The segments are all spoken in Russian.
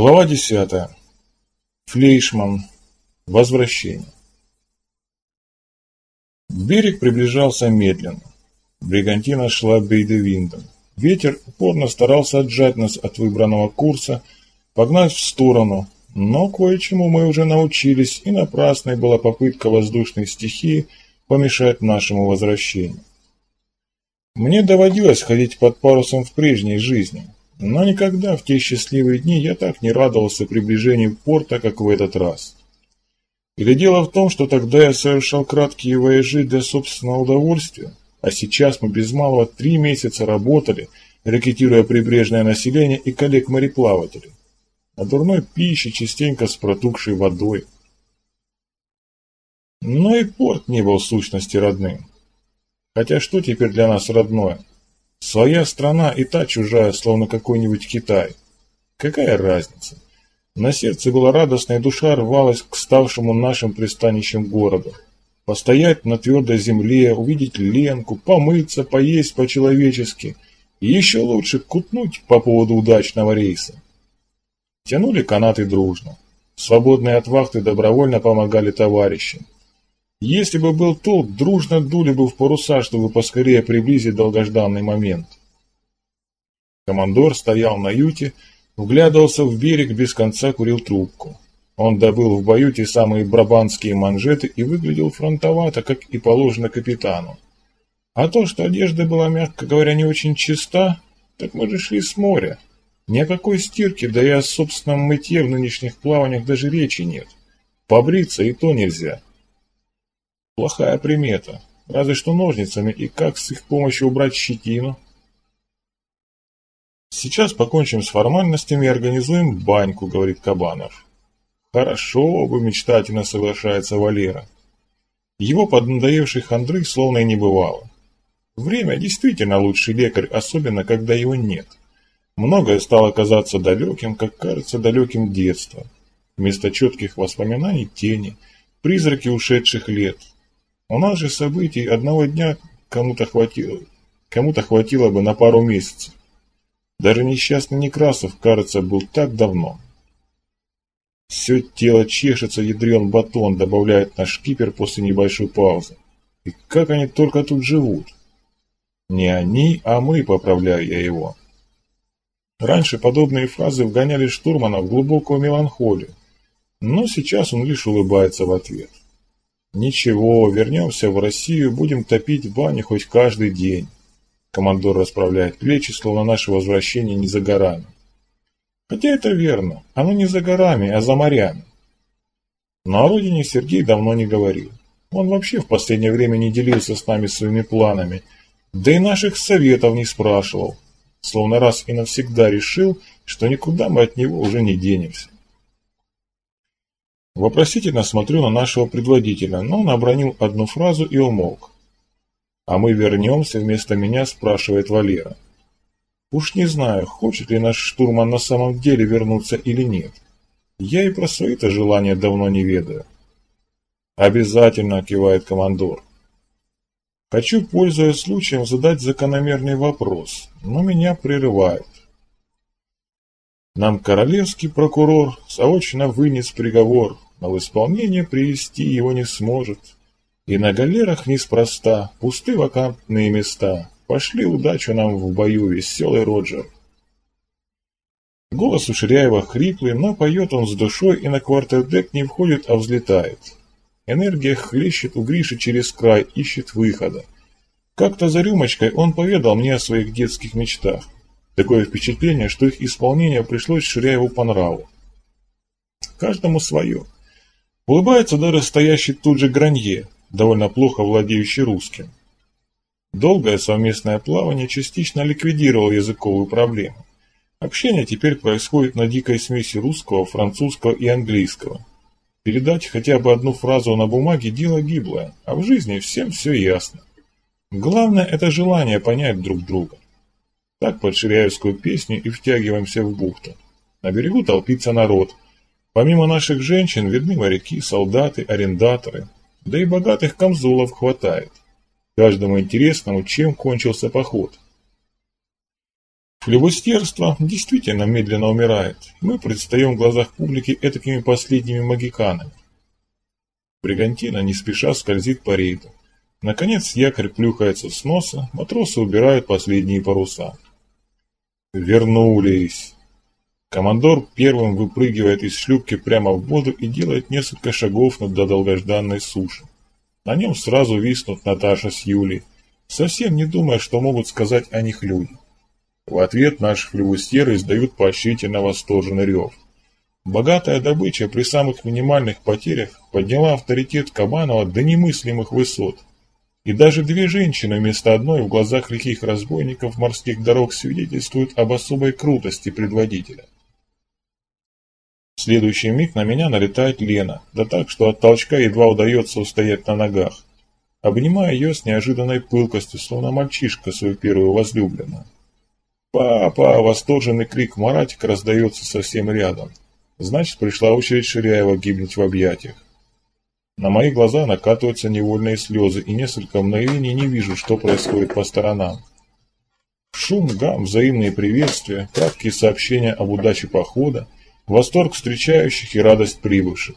Глава 10. Флейшман. Возвращение. Берег приближался медленно. Бригантина шла бейдевиндом. Ветер упорно старался отжать нас от выбранного курса, погнать в сторону, но кое-чему мы уже научились, и напрасной была попытка воздушной стихии помешать нашему возвращению. Мне доводилось ходить под парусом в прежней жизни – но никогда в те счастливые дни я так не радовался приближению порта, как в этот раз. Или дело в том, что тогда я совершал краткие вояжи для собственного удовольствия, а сейчас мы без малого три месяца работали, рекетируя прибрежное население и коллег-мореплавателей. А дурной пищи частенько с протухшей водой. Но и порт не был сущности родным. Хотя что теперь для нас родное? Своя страна и та чужая, словно какой-нибудь Китай. Какая разница? На сердце была радостная душа рвалась к ставшему нашим пристанищем городу. Постоять на твердой земле, увидеть Ленку, помыться, поесть по-человечески. И еще лучше кутнуть по поводу удачного рейса. Тянули канаты дружно. Свободные от вахты добровольно помогали товарищам. Если бы был толк, дружно дули бы в паруса, чтобы поскорее приблизить долгожданный момент. Командор стоял на юте, вглядывался в берег, без конца курил трубку. Он добыл в бою те самые брабанские манжеты и выглядел фронтовато, как и положено капитану. А то, что одежда была, мягко говоря, не очень чиста, так мы же шли с моря. Ни о какой стирке, да и о собственном мытье в нынешних плаваниях даже речи нет. Побриться и то нельзя. Плохая примета. Разве что ножницами, и как с их помощью убрать щетину? Сейчас покончим с формальностями и организуем баньку, говорит Кабанов. Хорошо бы, мечтательно соглашается Валера. Его поднадоевшей хандры словно и не бывало. Время действительно лучший лекарь, особенно когда его нет. Многое стало казаться далеким, как кажется далеким детство. Вместо четких воспоминаний тени, призраки ушедших лет, у нас же событий одного дня кому-то хватило, кому-то хватило бы на пару месяцев. Даже несчастный Некрасов, кажется, был так давно. Все тело чешется, ядрен батон, добавляет наш кипер после небольшой паузы. И как они только тут живут? Не они, а мы, поправляю я его. Раньше подобные фразы вгоняли штурмана в глубокую меланхолию, но сейчас он лишь улыбается в ответ. «Ничего, вернемся в Россию, будем топить в бане хоть каждый день». Командор расправляет плечи, словно наше возвращение не за горами. Хотя это верно, оно не за горами, а за морями. Но о родине Сергей давно не говорил. Он вообще в последнее время не делился с нами своими планами, да и наших советов не спрашивал, словно раз и навсегда решил, что никуда мы от него уже не денемся. Вопросительно смотрю на нашего предводителя, но он обронил одну фразу и умолк. «А мы вернемся вместо меня?» – спрашивает Валера. Уж не знаю, хочет ли наш штурман на самом деле вернуться или нет. Я и про свои-то желания давно не ведаю. Обязательно, кивает командор. Хочу, пользуясь случаем, задать закономерный вопрос, но меня прерывают. Нам королевский прокурор заочно вынес приговор, но в исполнение привести его не сможет. И на галерах неспроста, пусты вакантные места. Пошли удачу нам в бою, веселый Роджер. Голос у Ширяева хриплый, но поет он с душой и на квартердек не входит, а взлетает. Энергия хлещет у Гриши через край, ищет выхода. Как-то за рюмочкой он поведал мне о своих детских мечтах. Такое впечатление, что их исполнение пришлось Ширяеву по нраву. Каждому свое. Улыбается даже стоящий тут же Гранье, довольно плохо владеющий русским. Долгое совместное плавание частично ликвидировало языковую проблему. Общение теперь происходит на дикой смеси русского, французского и английского. Передать хотя бы одну фразу на бумаге – дело гиблое, а в жизни всем все ясно. Главное – это желание понять друг друга. Так под ширяевскую песню и втягиваемся в бухту. На берегу толпится народ – Помимо наших женщин видны моряки, солдаты, арендаторы, да и богатых камзолов хватает. Каждому интересному, чем кончился поход. Флебустерство действительно медленно умирает. Мы предстаем в глазах публики этакими последними магиканами. Бригантина не спеша скользит по рейду. Наконец якорь плюхается с носа, матросы убирают последние паруса. Вернулись. Командор первым выпрыгивает из шлюпки прямо в воду и делает несколько шагов над долгожданной суши. На нем сразу виснут Наташа с Юлей, совсем не думая, что могут сказать о них люди. В ответ наши флевустеры издают поощрительно восторженный рев. Богатая добыча при самых минимальных потерях подняла авторитет Кабанова до немыслимых высот. И даже две женщины вместо одной в глазах лихих разбойников морских дорог свидетельствуют об особой крутости предводителя. Следующий миг на меня налетает Лена, да так, что от толчка едва удается устоять на ногах. Обнимая ее с неожиданной пылкостью, словно мальчишка свою первую возлюбленную. «Папа!» – восторженный крик Маратика раздается совсем рядом. Значит, пришла очередь Ширяева гибнуть в объятиях. На мои глаза накатываются невольные слезы, и несколько мгновений не вижу, что происходит по сторонам. Шум, гам, взаимные приветствия, краткие сообщения об удаче похода, восторг встречающих и радость прибывших.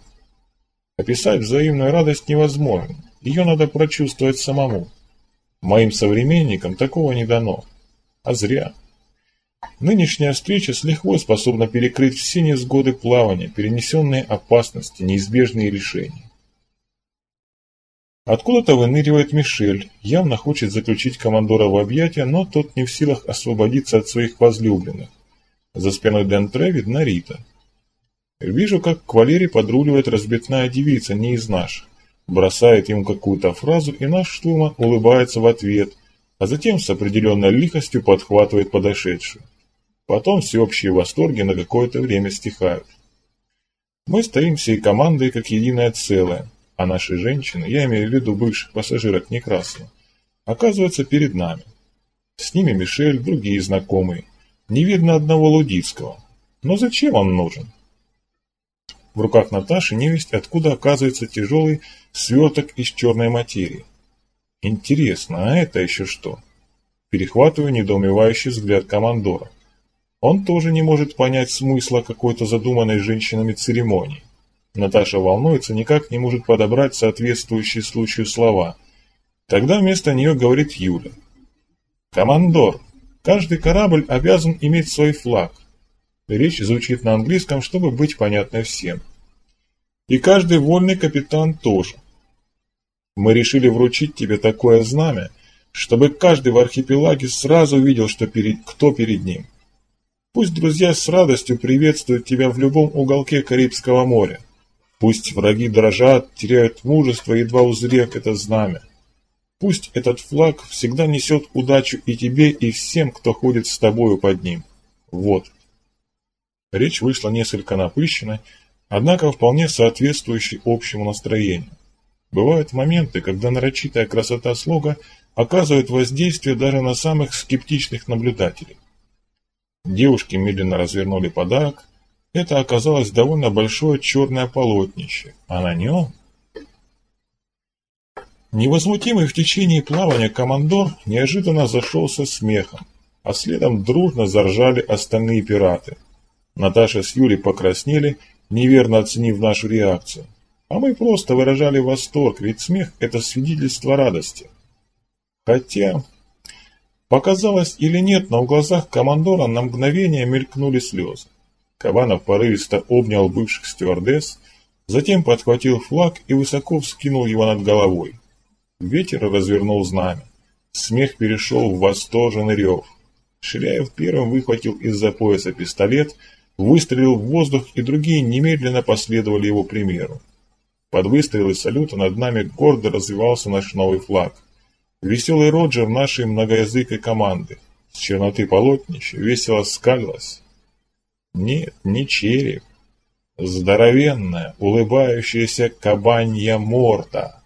Описать взаимную радость невозможно, ее надо прочувствовать самому. Моим современникам такого не дано. А зря. Нынешняя встреча с лихвой способна перекрыть все невзгоды плавания, перенесенные опасности, неизбежные решения. Откуда-то выныривает Мишель, явно хочет заключить командора в объятия, но тот не в силах освободиться от своих возлюбленных. За спиной Дентре видна Рита. Вижу, как к Валере подруливает разбитная девица, не из наших. Бросает ему какую-то фразу, и наш штурман улыбается в ответ, а затем с определенной лихостью подхватывает подошедшую. Потом всеобщие восторги на какое-то время стихают. Мы стоим всей командой как единое целое, а наши женщины, я имею в виду бывших пассажирок Некрасова, оказываются перед нами. С ними Мишель, другие знакомые. Не видно одного Лудицкого. Но зачем он нужен? В руках Наташи невесть откуда оказывается тяжелый сверток из черной материи. Интересно, а это еще что? Перехватываю недоумевающий взгляд командора. Он тоже не может понять смысла какой-то задуманной женщинами церемонии. Наташа волнуется, никак не может подобрать соответствующие случаю слова. Тогда вместо нее говорит Юля. «Командор, каждый корабль обязан иметь свой флаг». Речь звучит на английском, чтобы быть понятной всем. И каждый вольный капитан тоже. Мы решили вручить тебе такое знамя, чтобы каждый в архипелаге сразу видел, что перед, кто перед ним. Пусть друзья с радостью приветствуют тебя в любом уголке Карибского моря. Пусть враги дрожат, теряют мужество, едва узрев это знамя. Пусть этот флаг всегда несет удачу и тебе, и всем, кто ходит с тобою под ним. Вот. Речь вышла несколько напыщенной, однако вполне соответствующей общему настроению. Бывают моменты, когда нарочитая красота слога оказывает воздействие даже на самых скептичных наблюдателей. Девушки медленно развернули подарок. Это оказалось довольно большое черное полотнище, а на нем... Невозмутимый в течение плавания командор неожиданно зашелся смехом, а следом дружно заржали остальные пираты. Наташа с Юлей покраснели, неверно оценив нашу реакцию. А мы просто выражали восторг, ведь смех – это свидетельство радости. Хотя, показалось или нет, но в глазах командора на мгновение мелькнули слезы. Кабанов порывисто обнял бывших стюардесс, затем подхватил флаг и высоко вскинул его над головой. Ветер развернул знамя. Смех перешел в восторженный рев. Ширяев первым выхватил из-за пояса пистолет, выстрелил в воздух, и другие немедленно последовали его примеру. Под выстрелы салюта над нами гордо развивался наш новый флаг. Веселый Роджер нашей многоязыкой команды. С черноты полотнища весело скалилась. Нет, не череп. Здоровенная, улыбающаяся кабанья морда.